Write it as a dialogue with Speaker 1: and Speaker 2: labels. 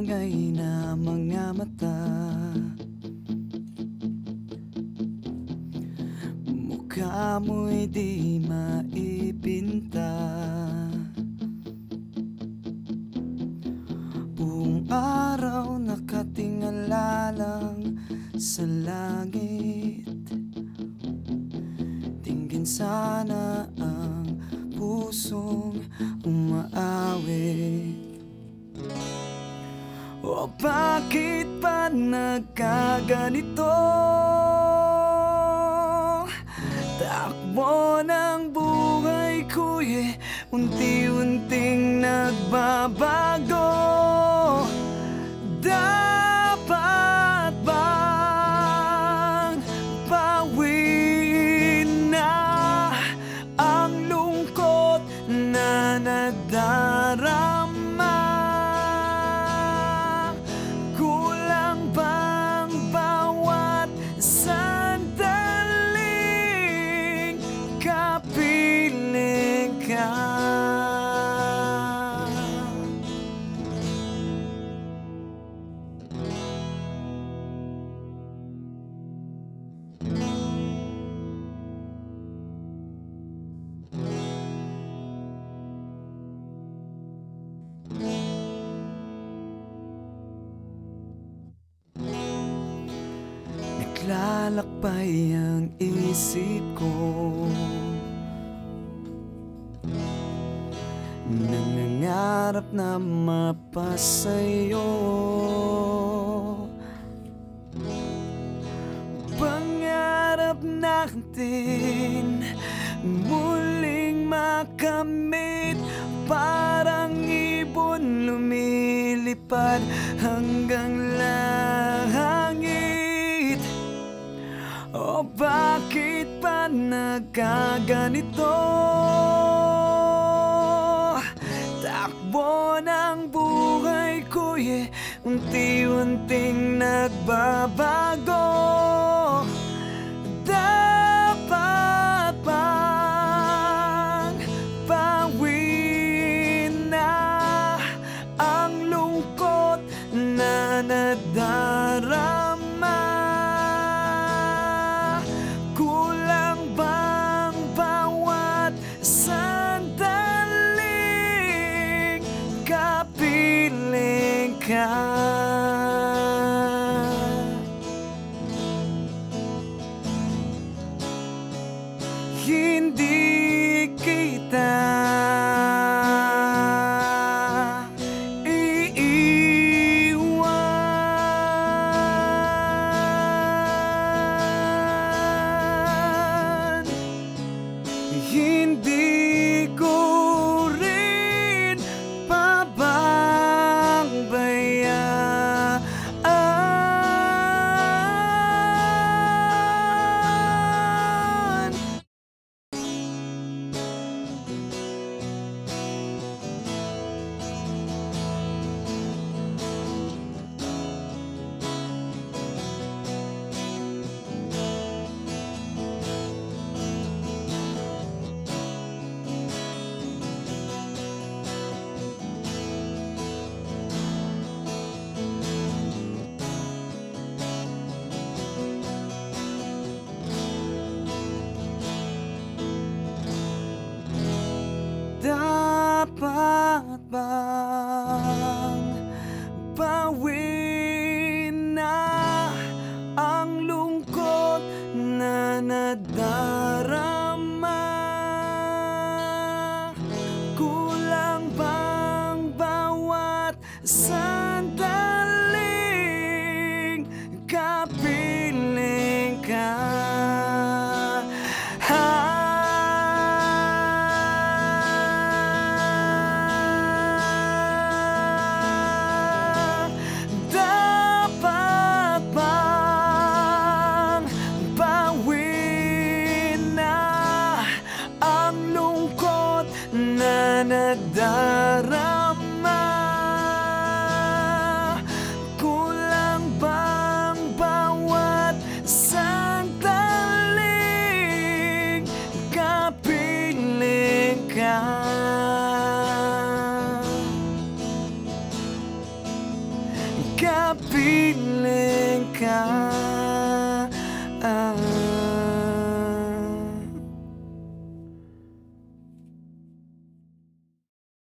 Speaker 1: malungay na mga mata. Mukha mo'y di maipinta. Buong araw nakatingala lang sa langit. Tingin sana ang pusong umaawit O bakit ba nagkaganito? Takbo ng buhay ko'y unti-unting nagbabago Dapat bang bawiin na ang lungkot na nadarama? Naglalakbay ang isip ko. Nangangarap na mapasayo. Pangarap natin Muling makamit. Parang ibon lumilipad Hanggang langit O bakit pa nagkaganito? Takbo ng buhay ko'y unti-unting nagbabago kind So ka? kapiling ka